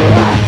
Yeah.